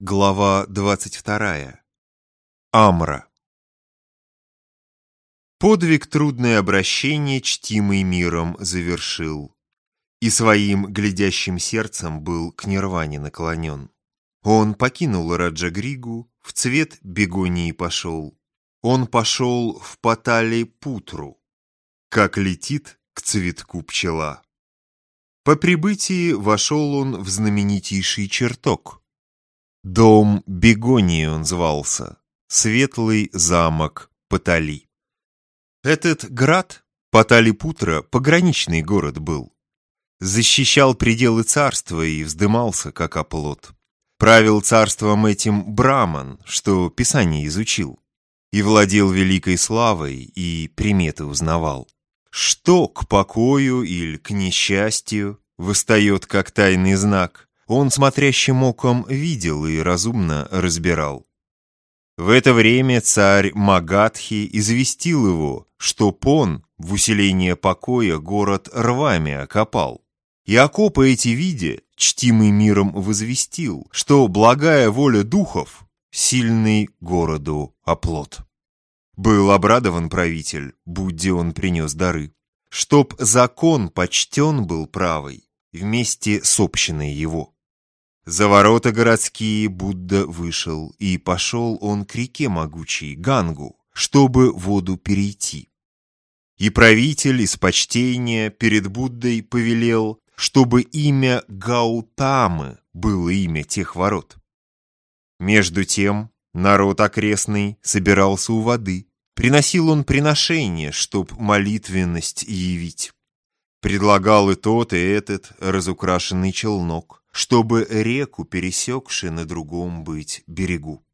Глава 22. Амра. Подвиг трудное обращение, чтимый миром, завершил. И своим глядящим сердцем был к нирване наклонен. Он покинул Раджагригу, в цвет бегонии пошел. Он пошел в Патали Путру, как летит к цветку пчела. По прибытии вошел он в знаменитейший чертог. Дом Бегонии он звался, Светлый замок Патали. Этот град, Паталипутра, пограничный город был. Защищал пределы царства и вздымался, как оплот. Правил царством этим Браман, что Писание изучил, и владел великой славой, и приметы узнавал. Что к покою или к несчастью выстает как тайный знак, он смотрящим оком видел и разумно разбирал. В это время царь Магадхи известил его, что Пон в усиление покоя город рвами окопал. И окопы эти видя, чтимый миром возвестил, что благая воля духов — сильный городу оплот. Был обрадован правитель, будь он принес дары, чтоб закон почтен был правой вместе с общиной его. За ворота городские Будда вышел, и пошел он к реке могучей, Гангу, чтобы воду перейти. И правитель из почтения перед Буддой повелел, чтобы имя Гаутамы было имя тех ворот. Между тем народ окрестный собирался у воды. Приносил он приношение, чтоб молитвенность явить. Предлагал и тот, и этот разукрашенный челнок чтобы реку, пересекши на другом быть берегу.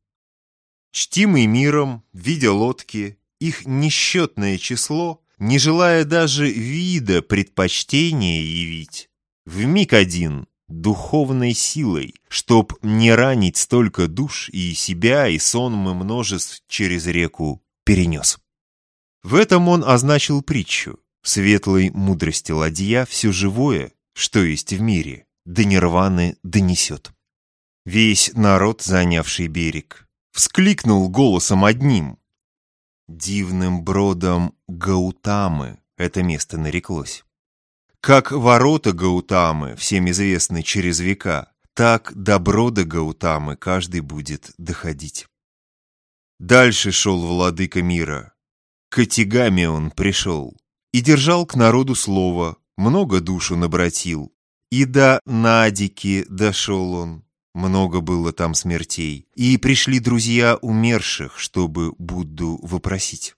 Чтимый миром, видя лодки, их несчетное число, не желая даже вида предпочтения явить, в миг один духовной силой, чтоб не ранить столько душ и себя, и сонмы множеств через реку перенес. В этом он означил притчу. Светлой мудрости ладья все живое, что есть в мире, до нирваны донесет. Весь народ, занявший берег, вскликнул голосом одним. Дивным бродом Гаутамы это место нареклось. Как ворота Гаутамы, всем известны через века, так до брода Гаутамы каждый будет доходить. Дальше шел владыка мира. К Атигаме он пришел и держал к народу слово, много душу набратил, и до Надики дошел он. Много было там смертей. И пришли друзья умерших, чтобы Будду вопросить.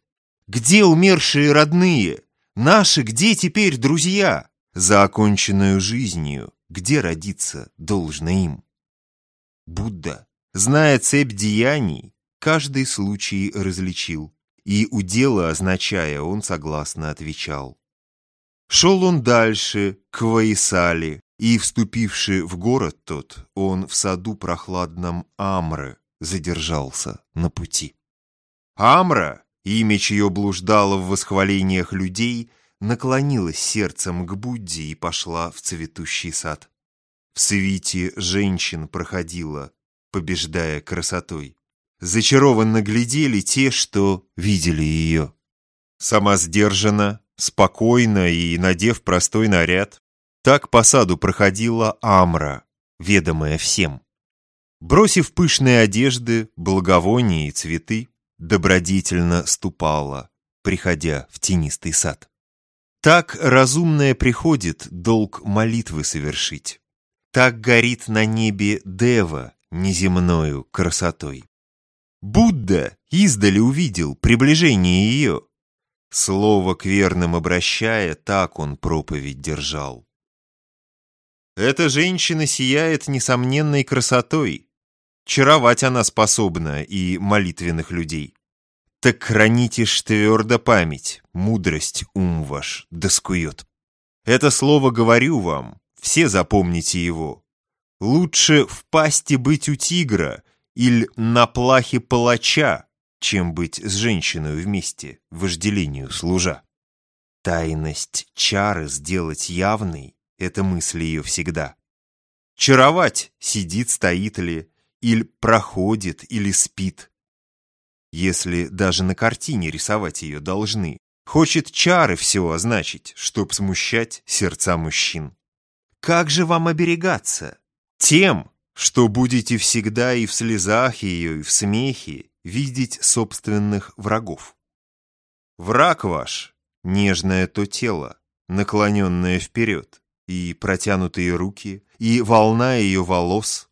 «Где умершие родные? Наши где теперь друзья? За оконченную жизнью, где родиться должно им?» Будда, зная цепь деяний, каждый случай различил. И у дела, означая, он согласно отвечал. Шел он дальше, к Ваисали, и, вступивший в город тот, он в саду прохладном Амры задержался на пути. Амра, имя чье блуждало в восхвалениях людей, наклонилась сердцем к Будде и пошла в цветущий сад. В свите женщин проходила, побеждая красотой. Зачарованно глядели те, что видели ее. Сама сдержана, спокойно и, надев простой наряд, так по саду проходила Амра, ведомая всем. Бросив пышные одежды, благовония и цветы, добродетельно ступала, приходя в тенистый сад. Так разумное приходит долг молитвы совершить. Так горит на небе Дева неземною красотой. Будда издали увидел приближение ее. Слово к верным обращая, так он проповедь держал. Эта женщина сияет несомненной красотой. Чаровать она способна и молитвенных людей. Так храните ж твердо память, мудрость ум ваш доскует. Это слово говорю вам, все запомните его. Лучше в пасти быть у тигра или на плахе палача, чем быть с женщиной вместе, вожделению служа. Тайность чары сделать явной это мысли ее всегда. Чаровать, сидит, стоит ли, или проходит, или спит. Если даже на картине рисовать ее должны, хочет чары все означить, чтоб смущать сердца мужчин. Как же вам оберегаться? Тем, что будете всегда и в слезах ее, и в смехе видеть собственных врагов. Враг ваш — нежное то тело, наклоненное вперед, и протянутые руки, и волна ее волос.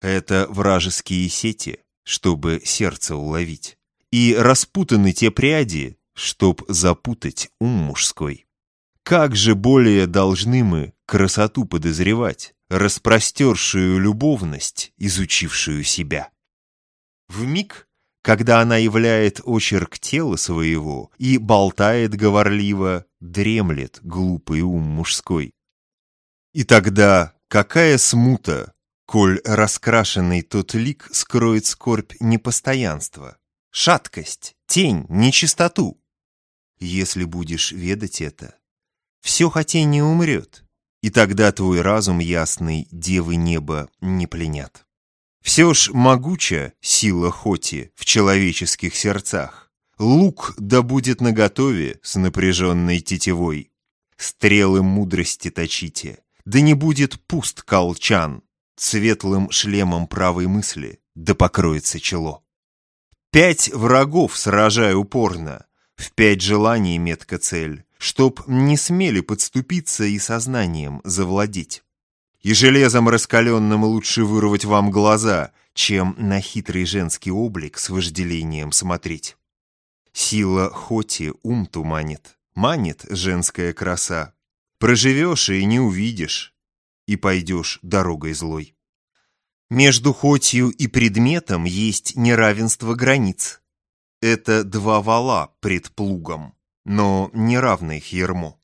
Это вражеские сети, чтобы сердце уловить, и распутаны те пряди, чтоб запутать ум мужской. Как же более должны мы красоту подозревать, распростершую любовность, изучившую себя? В миг когда она являет очерк тела своего и болтает говорливо, дремлет глупый ум мужской. И тогда какая смута, коль раскрашенный тот лик скроет скорбь непостоянства, шаткость, тень, нечистоту? Если будешь ведать это, все хотение умрет, и тогда твой разум ясный девы неба не пленят. Все ж могуча сила Хоти в человеческих сердцах. Лук да будет наготове с напряженной тетивой. Стрелы мудрости точите, да не будет пуст колчан. Светлым шлемом правой мысли да покроется чело. Пять врагов сражай упорно, в пять желаний метка цель, чтоб не смели подступиться и сознанием завладеть и железом раскаленным лучше вырвать вам глаза, чем на хитрый женский облик с вожделением смотреть. Сила хоти ум туманит, манит женская краса. Проживешь и не увидишь, и пойдешь дорогой злой. Между хотью и предметом есть неравенство границ. Это два вала пред плугом, но неравных ермо.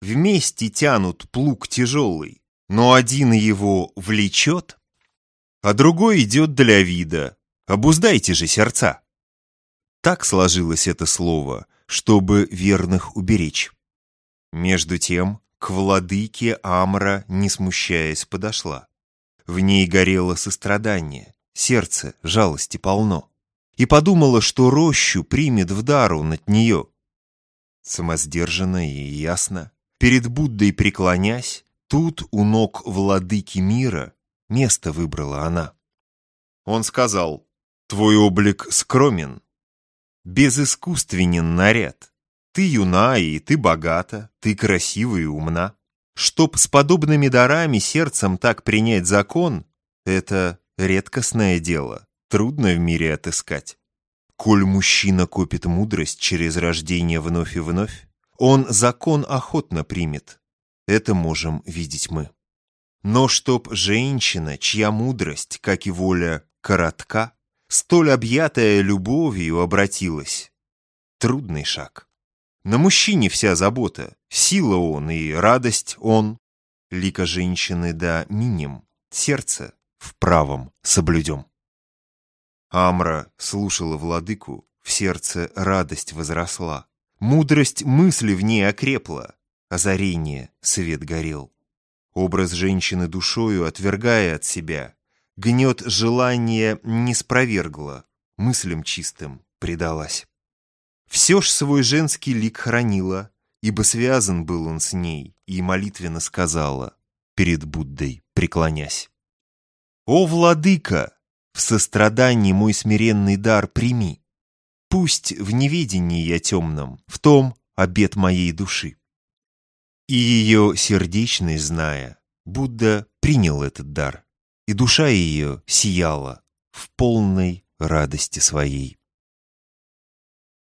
Вместе тянут плуг тяжелый, но один его влечет, а другой идет для вида. Обуздайте же сердца. Так сложилось это слово, чтобы верных уберечь. Между тем, к владыке Амра, не смущаясь, подошла. В ней горело сострадание, сердце жалости полно. И подумала, что рощу примет в дару над нее. Самосдержанно и ясно, перед Буддой преклонясь, Тут у ног владыки мира место выбрала она. Он сказал, твой облик скромен, безыскусственен наряд. Ты юна и ты богата, ты красива и умна. Чтоб с подобными дарами сердцем так принять закон, это редкостное дело, трудно в мире отыскать. Коль мужчина копит мудрость через рождение вновь и вновь, он закон охотно примет, это можем видеть мы. Но чтоб женщина, чья мудрость, как и воля, коротка, столь объятая любовью обратилась, трудный шаг. На мужчине вся забота, сила он и радость он. Лика женщины да миним, сердце в правом соблюдем. Амра слушала владыку, в сердце радость возросла. Мудрость мысли в ней окрепла, озарение, свет горел. Образ женщины душою, отвергая от себя, гнет желание не спровергла, мыслям чистым предалась. Все ж свой женский лик хранила, ибо связан был он с ней, и молитвенно сказала, перед Буддой преклонясь. «О, владыка, в сострадании мой смиренный дар прими, пусть в неведении я темном, в том обет моей души. И ее сердечность зная, Будда принял этот дар, и душа ее сияла в полной радости своей.